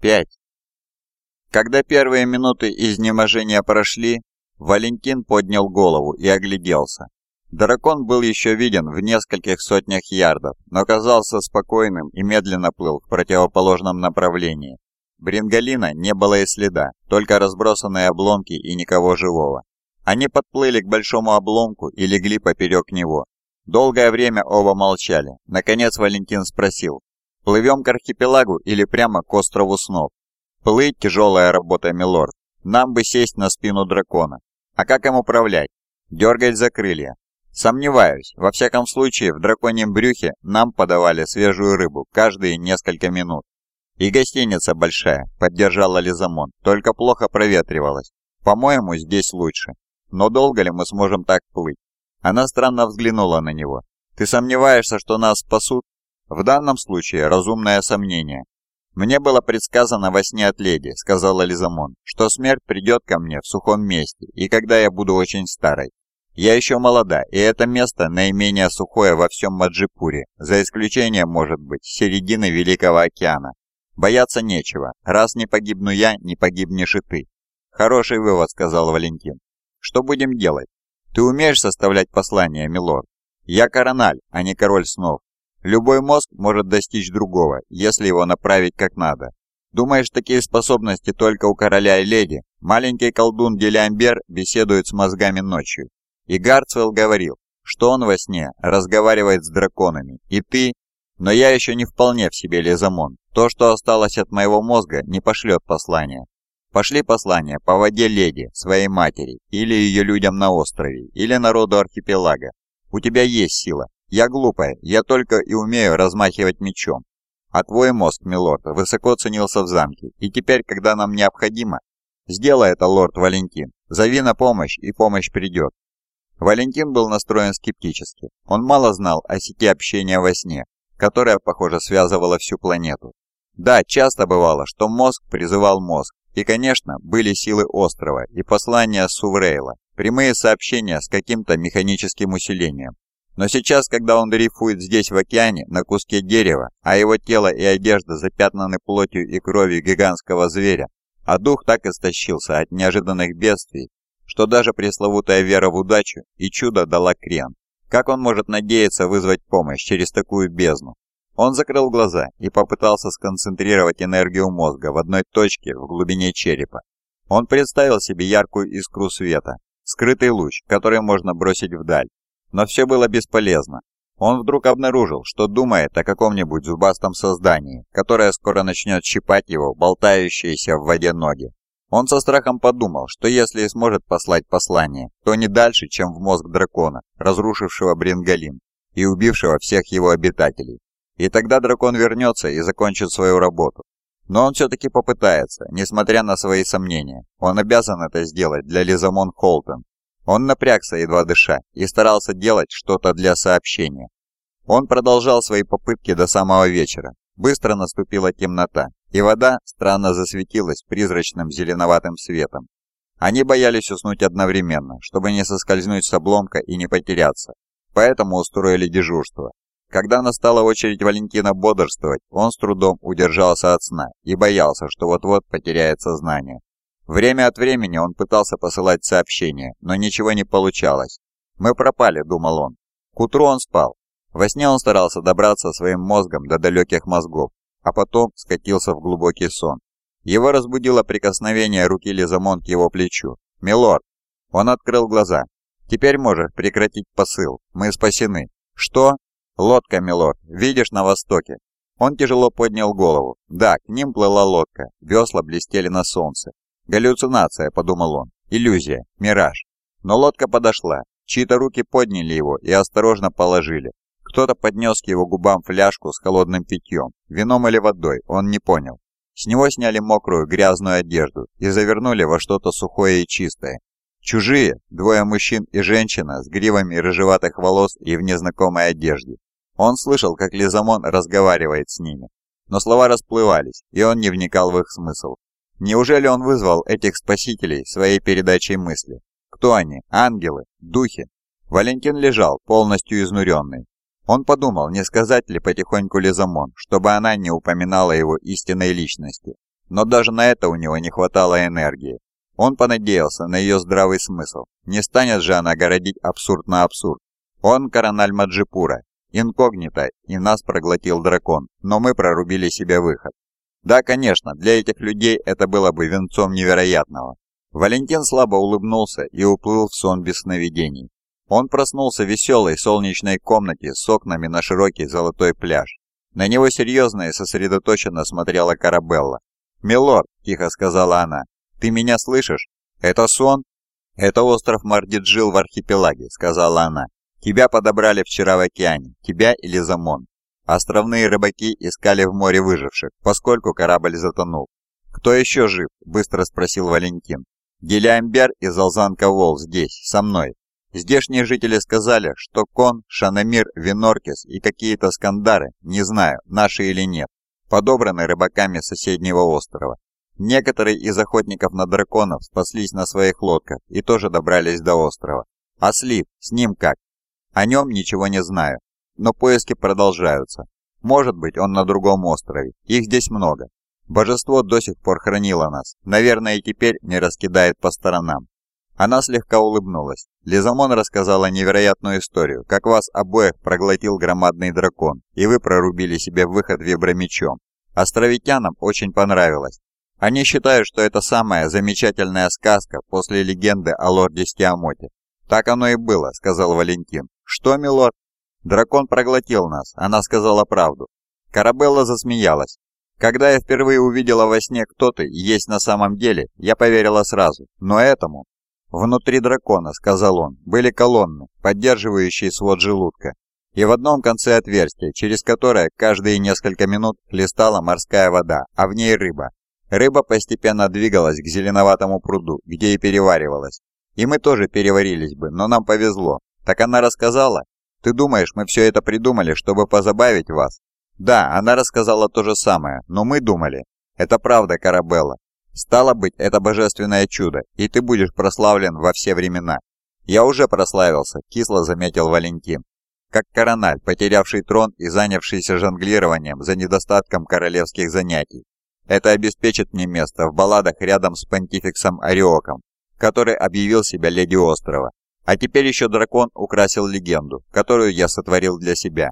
5. Когда первые минуты изнеможения прошли, Валентин поднял голову и огляделся. Дракон был еще виден в нескольких сотнях ярдов, но казался спокойным и медленно плыл в противоположном направлении. Брингалина не было и следа, только разбросанные обломки и никого живого. Они подплыли к большому обломку и легли поперек него. Долгое время оба молчали. Наконец Валентин спросил, «Плывем к архипелагу или прямо к острову снов?» «Плыть – тяжелая работа, милорд. Нам бы сесть на спину дракона. А как им управлять? Дергать за крылья. Сомневаюсь. Во всяком случае, в драконьем брюхе нам подавали свежую рыбу каждые несколько минут. И гостиница большая, поддержала Лизамон, только плохо проветривалась. По-моему, здесь лучше. Но долго ли мы сможем так плыть? Она странно взглянула на него. Ты сомневаешься, что нас спасут? В данном случае разумное сомнение. «Мне было предсказано во сне от леди», — сказала Лизамон, «что смерть придет ко мне в сухом месте, и когда я буду очень старой. Я еще молода, и это место наименее сухое во всем Маджипуре, за исключением, может быть, середины Великого океана. Бояться нечего, раз не погибну я, не погибнешь и ты». «Хороший вывод», — сказал Валентин. «Что будем делать? Ты умеешь составлять послания, милорд? Я корональ, а не король снов. Любой мозг может достичь другого, если его направить как надо. Думаешь, такие способности только у короля и леди? Маленький колдун Делиамбер беседует с мозгами ночью. И Гарцвелл говорил, что он во сне разговаривает с драконами. И ты... Но я еще не вполне в себе Лизамон. То, что осталось от моего мозга, не пошлет послания. Пошли послания по воде леди, своей матери, или ее людям на острове, или народу архипелага. У тебя есть сила, я глупая, я только и умею размахивать мечом. А твой мозг, милорд, высоко ценился в замке, и теперь, когда нам необходимо... Сделай это, лорд Валентин. Зови на помощь, и помощь придет. Валентин был настроен скептически. Он мало знал о сети общения во сне, которая, похоже, связывала всю планету. Да, часто бывало, что мозг призывал мозг, и, конечно, были силы острова и послания Суврейла, прямые сообщения с каким-то механическим усилением, но сейчас, когда он дрейфует здесь в океане, на куске дерева, а его тело и одежда запятнаны плотью и кровью гигантского зверя, а дух так истощился от неожиданных бедствий, что даже пресловутая вера в удачу и чудо дала крен. Как он может надеяться вызвать помощь через такую бездну? Он закрыл глаза и попытался сконцентрировать энергию мозга в одной точке в глубине черепа. Он представил себе яркую искру света, скрытый луч, который можно бросить вдаль, но все было бесполезно. Он вдруг обнаружил, что думает о каком-нибудь зубастом создании, которое скоро начнет щипать его, болтающиеся в воде ноги. Он со страхом подумал, что если и сможет послать послание, то не дальше, чем в мозг дракона, разрушившего Брингалин и убившего всех его обитателей. И тогда дракон вернется и закончит свою работу. Но он все-таки попытается, несмотря на свои сомнения. Он обязан это сделать для Лизамон Холтон, он напрягся, едва дыша, и старался делать что-то для сообщения. Он продолжал свои попытки до самого вечера. Быстро наступила темнота, и вода странно засветилась призрачным зеленоватым светом. Они боялись уснуть одновременно, чтобы не соскользнуть с обломка и не потеряться, поэтому устроили дежурство. Когда настала очередь Валентина бодрствовать, он с трудом удержался от сна и боялся, что вот-вот потеряет сознание. Время от времени он пытался посылать сообщения, но ничего не получалось. «Мы пропали», — думал он. К утру он спал. Во сне он старался добраться своим мозгом до далеких мозгов, а потом скатился в глубокий сон. Его разбудило прикосновение руки Лизамон к его плечу. «Милорд!» Он открыл глаза. «Теперь можешь прекратить посыл. Мы спасены». «Что?» «Лодка, милорд. Видишь на востоке?» Он тяжело поднял голову. Да, к ним плыла лодка. Весла блестели на солнце. «Галлюцинация», — подумал он. «Иллюзия. Мираж». Но лодка подошла. Чьи-то руки подняли его и осторожно положили. Кто-то поднес к его губам фляжку с холодным питьем. Вином или водой, он не понял. С него сняли мокрую, грязную одежду и завернули во что-то сухое и чистое. Чужие, двое мужчин и женщина с гривами рыжеватых волос и в незнакомой одежде. Он слышал, как Лизамон разговаривает с ними. Но слова расплывались, и он не вникал в их смысл. Неужели он вызвал этих спасителей своей передачей мысли? Кто они? Ангелы? Духи? Валентин лежал, полностью изнуренный. Он подумал, не сказать ли потихоньку Лизамон, чтобы она не упоминала его истинной личности. но даже на это у него не хватало энергии. Он понадеялся на ее здравый смысл. Не станет же она городить абсурд на абсурд. Он корональ Маджипура, инкогнито, и нас проглотил дракон, но мы прорубили себе выход. Да, конечно, для этих людей это было бы венцом невероятного. Валентин слабо улыбнулся и уплыл в сон без сновидений. Он проснулся в веселой солнечной комнате с окнами на широкий золотой пляж. На него серьезно и сосредоточенно смотрела Карабелла. «Милорд», — тихо сказала она, — «ты меня слышишь? Это сон?» «Это остров Мардиджил в архипелаге», — сказала она. «Тебя подобрали вчера в океане, тебя и Лизамон. Островные рыбаки искали в море выживших, поскольку корабль затонул. «Кто еще жив?» – быстро спросил Валентин. «Гелиамбер и Залзанка Вол здесь, со мной. Здешние жители сказали, что Кон, Шанамир, Виноркис и какие-то скандары, не знаю, наши или нет, подобраны рыбаками соседнего острова. Некоторые из охотников на драконов спаслись на своих лодках и тоже добрались до острова. А Слив, с ним как? О нем ничего не знаю, но поиски продолжаются. Может быть, он на другом острове. Их здесь много. Божество до сих пор хранило нас. Наверное, и теперь не раскидает по сторонам. Она слегка улыбнулась. Лизамон рассказала невероятную историю, как вас обоих проглотил громадный дракон, и вы прорубили себе выход вибромечом. Островитянам очень понравилось. Они считают, что это самая замечательная сказка после легенды о лорде Стиамоте. «Так оно и было», — сказал Валентин. «Что, милорд?» «Дракон проглотил нас», — она сказала правду. Карабелла засмеялась. «Когда я впервые увидела во сне, кто ты есть на самом деле, я поверила сразу. Но этому...» «Внутри дракона», — сказал он, — «были колонны, поддерживающие свод желудка, и в одном конце отверстие, через которое каждые несколько минут хлестала морская вода, а в ней рыба. Рыба постепенно двигалась к зеленоватому пруду, где и переваривалась. И мы тоже переварились бы, но нам повезло. Так она рассказала? Ты думаешь, мы все это придумали, чтобы позабавить вас? Да, она рассказала то же самое, но мы думали. Это правда, Карабелла. Стало быть, это божественное чудо, и ты будешь прославлен во все времена. Я уже прославился, кисло заметил Валентин. Как корональ, потерявший трон и занявшийся жонглированием за недостатком королевских занятий. Это обеспечит мне место в балладах рядом с понтификсом Ариоком, который объявил себя леди острова. А теперь еще дракон украсил легенду, которую я сотворил для себя.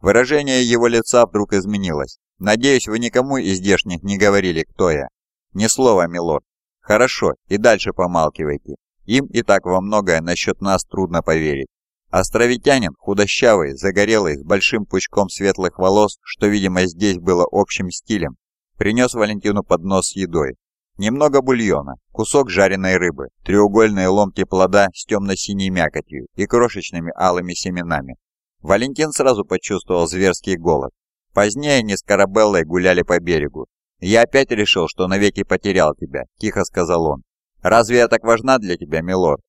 Выражение его лица вдруг изменилось. Надеюсь, вы никому из здешних не говорили, кто я. Ни слова, милорд. Хорошо, и дальше помалкивайте. Им и так во многое насчет нас трудно поверить. Островитянин, худощавый, загорелый, с большим пучком светлых волос, что, видимо, здесь было общим стилем, принес Валентину поднос с едой. Немного бульона, кусок жареной рыбы, треугольные ломти плода с темно-синей мякотью и крошечными алыми семенами. Валентин сразу почувствовал зверский голод. Позднее они с Карабеллой гуляли по берегу, «Я опять решил, что навеки потерял тебя», — тихо сказал он. «Разве я так важна для тебя, милорд?»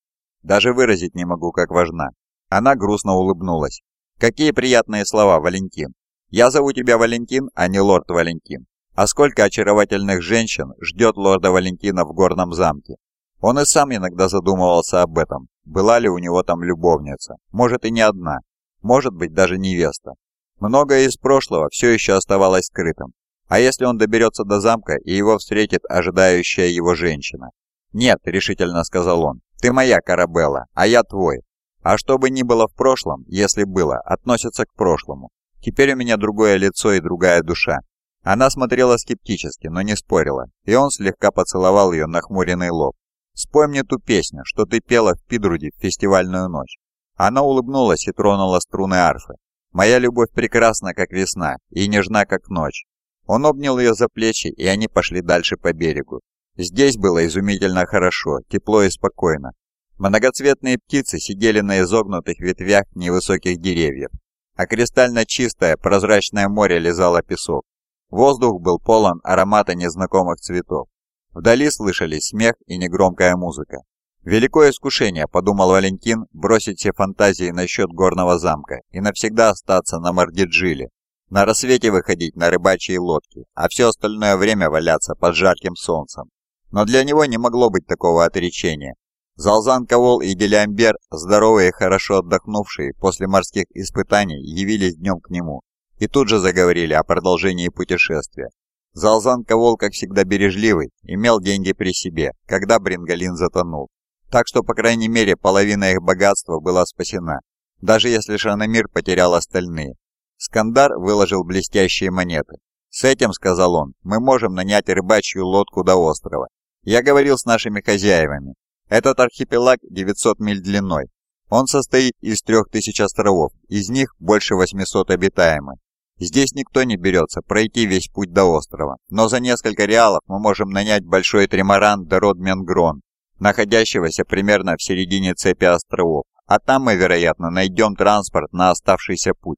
«Даже выразить не могу, как важна». Она грустно улыбнулась. «Какие приятные слова, Валентин. Я зову тебя Валентин, а не лорд Валентин. А сколько очаровательных женщин ждет лорда Валентина в горном замке?» Он и сам иногда задумывался об этом. Была ли у него там любовница? Может и не одна. Может быть даже невеста. Многое из прошлого все еще оставалось скрытым. А если он доберется до замка и его встретит ожидающая его женщина? «Нет», — решительно сказал он, — «ты моя Карабелла, а я твой. А что бы ни было в прошлом, если было, относится к прошлому. Теперь у меня другое лицо и другая душа». Она смотрела скептически, но не спорила, и он слегка поцеловал ее нахмуренный лоб. «Спой мне ту песню, что ты пела в Пидруде в фестивальную ночь». Она улыбнулась и тронула струны арфы. «Моя любовь прекрасна, как весна, и нежна, как ночь. Он обнял ее за плечи, и они пошли дальше по берегу. Здесь было изумительно хорошо, тепло и спокойно. Многоцветные птицы сидели на изогнутых ветвях невысоких деревьев, а кристально чистое прозрачное море лизало песок. Воздух был полон аромата незнакомых цветов. Вдали слышались смех и негромкая музыка. «Великое искушение», — подумал Валентин, бросить все фантазии насчет горного замка и навсегда остаться на Мардиджиле, на рассвете выходить на рыбачьи лодки, а все остальное время валяться под жарким солнцем. Но для него не могло быть такого отречения. Залзан Кавол и Гелиамбер, здоровые и хорошо отдохнувшие после морских испытаний, явились днем к нему и тут же заговорили о продолжении путешествия. Залзан Ковол, как всегда бережливый, имел деньги при себе, когда Брингалин затонул. Так что, по крайней мере, половина их богатства была спасена, даже если Шанамир потерял остальные. Скандар выложил блестящие монеты. «С этим, — сказал он, — мы можем нанять рыбачью лодку до острова. Я говорил с нашими хозяевами. Этот архипелаг 900 миль длиной. Он состоит из 3000 островов, из них больше 800 обитаемых. Здесь никто не берется пройти весь путь до острова, но за несколько реалов мы можем нанять большой тримаран до Родменгрон, находящегося примерно в середине цепи островов, а там мы, вероятно, найдем транспорт на оставшийся путь.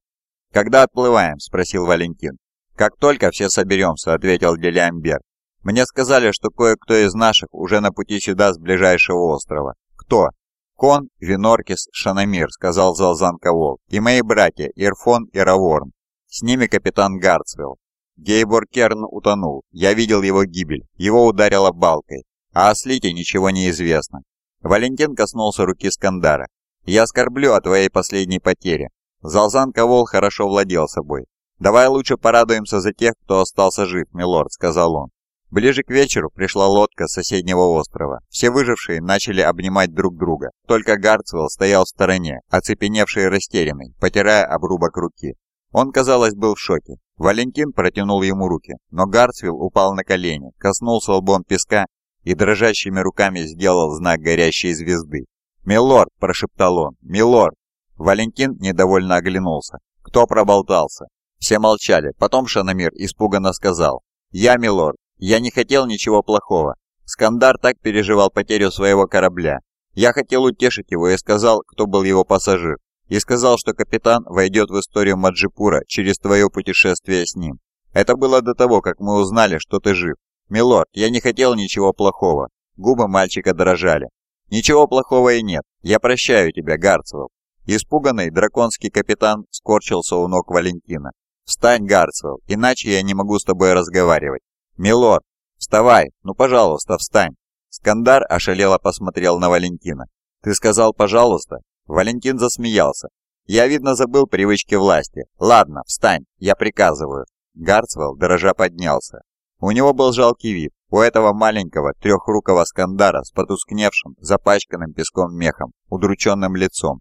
«Когда отплываем?» – спросил Валентин. «Как только все соберемся», – ответил Делиамбер. «Мне сказали, что кое-кто из наших уже на пути сюда с ближайшего острова. Кто?» «Кон, Виноркис, Шанамир», – сказал Залзан Ковол, – «и мои братья Ирфон и Раворн. С ними капитан Гарцвелл. Гейбор Керн утонул. Я видел его гибель. Его ударило балкой. А о Слите ничего не известно. Валентин коснулся руки Скандара. «Я скорблю о твоей последней потере. Залзан Ковол хорошо владел собой. «Давай лучше порадуемся за тех, кто остался жив, милорд», — сказал он. Ближе к вечеру пришла лодка с соседнего острова. Все выжившие начали обнимать друг друга. Только Гарцвелл стоял в стороне, оцепеневший и растерянный, потирая обрубок руки. Он, казалось, был в шоке. Валентин протянул ему руки, но Гарцвилл упал на колени, коснулся лбом песка и дрожащими руками сделал знак горящей звезды. «Милорд!» – прошептал он. «Милорд!» Валентин недовольно оглянулся. «Кто проболтался?» Все молчали. Потом Шанамир испуганно сказал. «Я, милорд, я не хотел ничего плохого. Скандар так переживал потерю своего корабля. Я хотел утешить его и сказал, кто был его пассажир и сказал, что капитан войдет в историю Маджипура через твое путешествие с ним. Это было до того, как мы узнали, что ты жив. Милорд, я не хотел ничего плохого. Губы мальчика дрожали. Ничего плохого и нет. Я прощаю тебя, Гарцвелл. Испуганный драконский капитан скорчился у ног Валентина. «Встань, Гарцвелл, иначе я не могу с тобой разговаривать». «Милорд, вставай, ну пожалуйста, встань». Скандар ошалело посмотрел на Валентина. «Ты сказал «пожалуйста»?» Валентин засмеялся. «Я, видно, забыл привычки власти. Ладно, встань, я приказываю». Гарцвелл дрожа поднялся. У него был жалкий вид. У этого маленького трехрукого скандара с потускневшим, запачканным песком мехом, удрученным лицом.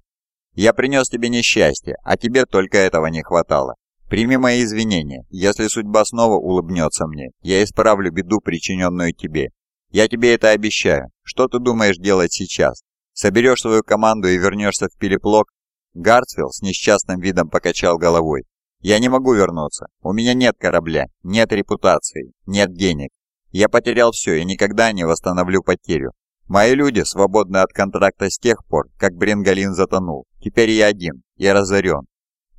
«Я принес тебе несчастье, а тебе только этого не хватало. Прими мои извинения. Если судьба снова улыбнется мне, я исправлю беду, причиненную тебе. Я тебе это обещаю. Что ты думаешь делать сейчас? Соберешь свою команду и вернешься в Пилиплок?» Гартфилл с несчастным видом покачал головой. «Я не могу вернуться. У меня нет корабля, нет репутации, нет денег. Я потерял все и никогда не восстановлю потерю. Мои люди свободны от контракта с тех пор, как Брингалин затонул. Теперь я один, я разорен.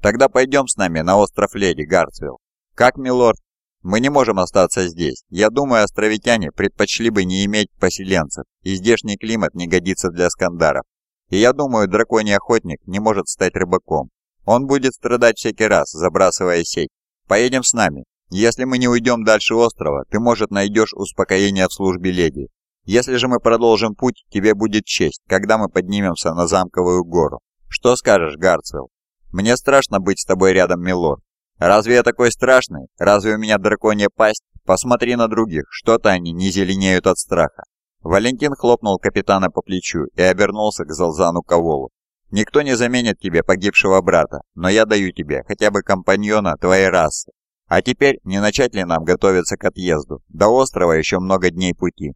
Тогда пойдем с нами на остров Леди, Гартсвилл. Как, милорд? Мы не можем остаться здесь. Я думаю, островитяне предпочли бы не иметь поселенцев, и здешний климат не годится для скандаров. И я думаю, драконий охотник не может стать рыбаком. Он будет страдать всякий раз, забрасывая сеть. Поедем с нами. Если мы не уйдем дальше острова, ты, может, найдешь успокоение в службе леди. Если же мы продолжим путь, тебе будет честь, когда мы поднимемся на замковую гору. Что скажешь, Гарцвелл? Мне страшно быть с тобой рядом, милорд. Разве я такой страшный? Разве у меня драконья пасть? Посмотри на других, что-то они не зеленеют от страха. Валентин хлопнул капитана по плечу и обернулся к Залзану Коволу. «Никто не заменит тебе погибшего брата, но я даю тебе хотя бы компаньона твоей расы. А теперь не начать ли нам готовиться к отъезду? До острова еще много дней пути».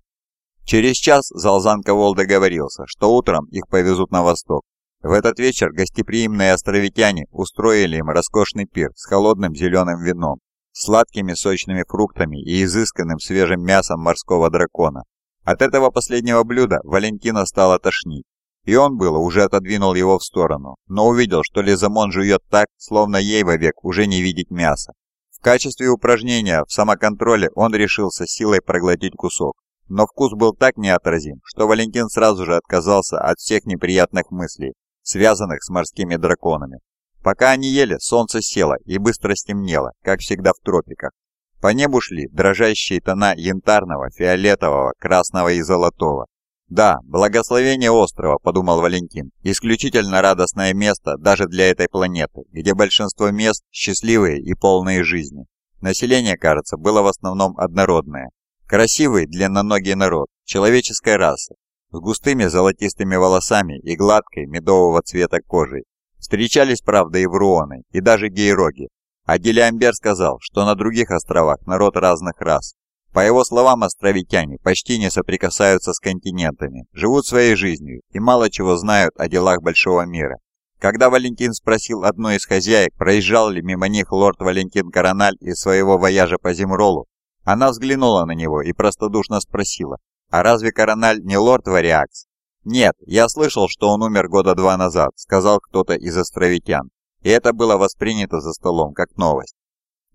Через час Залзан Ковол договорился, что утром их повезут на восток, в этот вечер гостеприимные островитяне устроили им роскошный пир с холодным зеленым вином, сладкими сочными фруктами и изысканным свежим мясом морского дракона. От этого последнего блюда Валентина стало тошнить, и он было уже отодвинул его в сторону, но увидел, что Лизамон жует так, словно ей вовек уже не видеть мяса. В качестве упражнения в самоконтроле он решился силой проглотить кусок, но вкус был так неотразим, что Валентин сразу же отказался от всех неприятных мыслей, связанных с морскими драконами. Пока они ели, солнце село и быстро стемнело, как всегда в тропиках. По небу шли дрожащие тона янтарного, фиолетового, красного и золотого. «Да, благословение острова», — подумал Валентин, — «исключительно радостное место даже для этой планеты, где большинство мест счастливые и полные жизни». Население, кажется, было в основном однородное. Красивый, длинноногий народ, человеческой расы, с густыми золотистыми волосами и гладкой медового цвета кожей. Встречались, правда, и вруоны, и даже гейроги. А Делиамбер сказал, что на других островах народ разных рас. По его словам, островитяне почти не соприкасаются с континентами, живут своей жизнью и мало чего знают о делах большого мира. Когда Валентин спросил одной из хозяек, проезжал ли мимо них лорд Валентин Корональ из своего вояжа по Зимролу, она взглянула на него и простодушно спросила, «А разве Корональ не лорд Вариакс?» «Нет, я слышал, что он умер года два назад», — сказал кто-то из островитян. И это было воспринято за столом, как новость.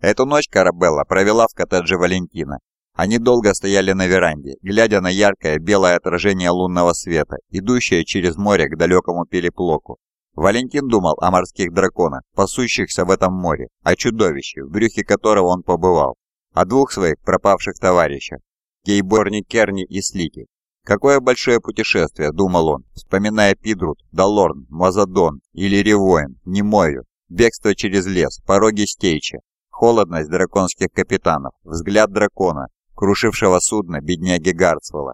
Эту ночь Карабелла провела в коттедже Валентина. Они долго стояли на веранде, глядя на яркое белое отражение лунного света, идущее через море к далекому Пелеплоку. Валентин думал о морских драконах, пасущихся в этом море, о чудовище, в брюхе которого он побывал, о двух своих пропавших товарищах, Гейборне Керни и Слики. Какое большое путешествие, думал он, вспоминая Пидрут, Далорн, Мазадон или Ревоин, Немою, бегство через лес, пороги Стейча, холодность драконских капитанов, взгляд дракона, крушившего судно бедняги Гарцвелла,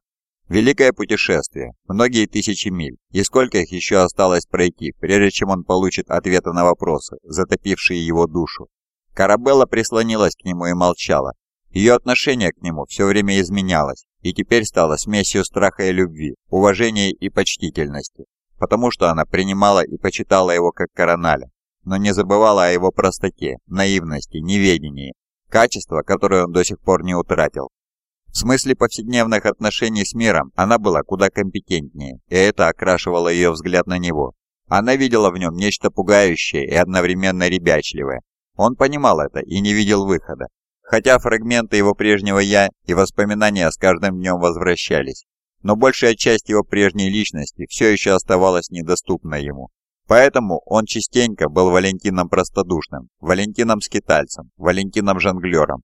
Великое путешествие, многие тысячи миль, и сколько их еще осталось пройти, прежде чем он получит ответы на вопросы, затопившие его душу. Карабелла прислонилась к нему и молчала. Ее отношение к нему все время изменялось, и теперь стало смесью страха и любви, уважения и почтительности, потому что она принимала и почитала его как короналя, но не забывала о его простоте, наивности, неведении, качества, которое он до сих пор не утратил. В смысле повседневных отношений с миром она была куда компетентнее, и это окрашивало ее взгляд на него. Она видела в нем нечто пугающее и одновременно ребячливое. Он понимал это и не видел выхода. Хотя фрагменты его прежнего «я» и воспоминания с каждым днем возвращались, но большая часть его прежней личности все еще оставалась недоступна ему. Поэтому он частенько был Валентином простодушным, Валентином-скитальцем, Валентином-жонглером,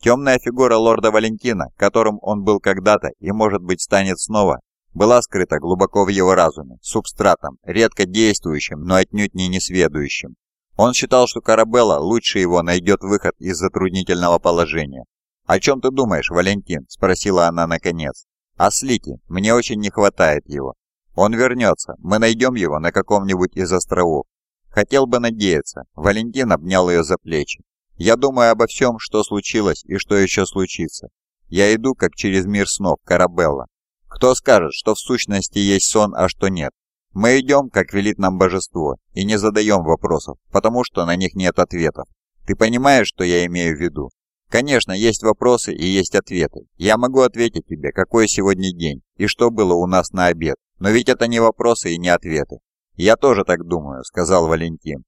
Темная фигура лорда Валентина, которым он был когда-то и, может быть, станет снова, была скрыта глубоко в его разуме, субстратом, редко действующим, но отнюдь не несведущим. Он считал, что Карабелла лучше его найдет выход из затруднительного положения. «О чем ты думаешь, Валентин?» – спросила она наконец. «О Слите. Мне очень не хватает его. Он вернется. Мы найдем его на каком-нибудь из островов. Хотел бы надеяться». Валентин обнял ее за плечи. Я думаю обо всем, что случилось и что еще случится. Я иду, как через мир снов, Карабелла. Кто скажет, что в сущности есть сон, а что нет? Мы идем, как велит нам божество, и не задаем вопросов, потому что на них нет ответов. Ты понимаешь, что я имею в виду? Конечно, есть вопросы и есть ответы. Я могу ответить тебе, какой сегодня день и что было у нас на обед. Но ведь это не вопросы и не ответы. Я тоже так думаю, сказал Валентин.